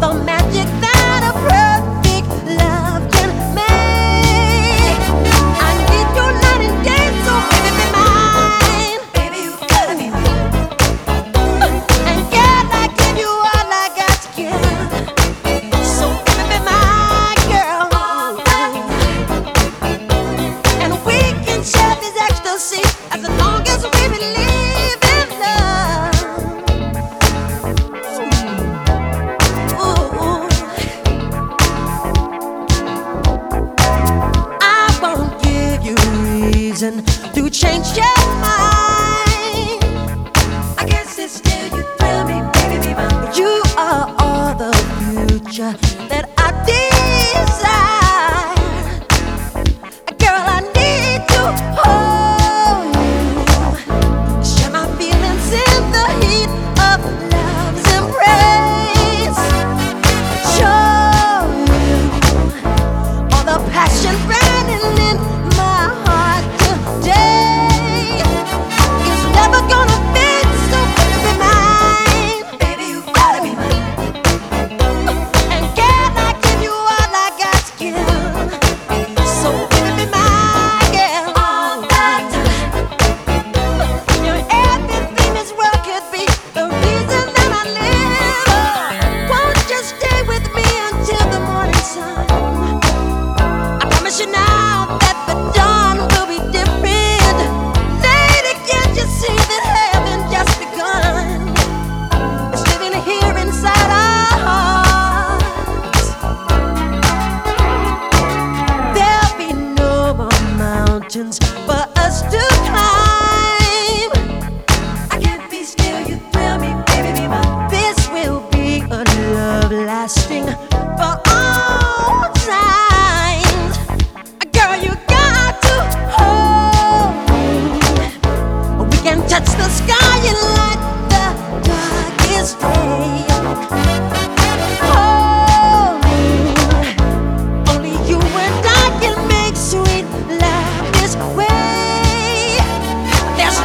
the sister, you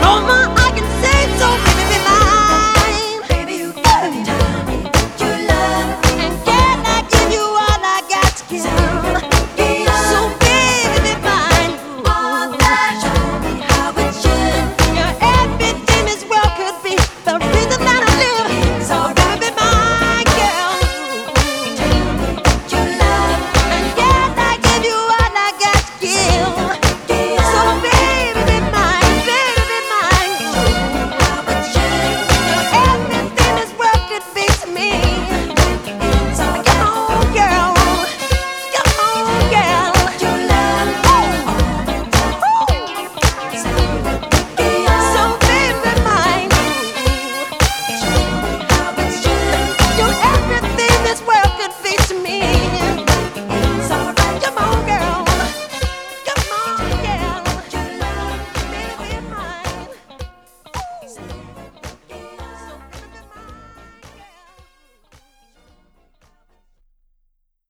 너만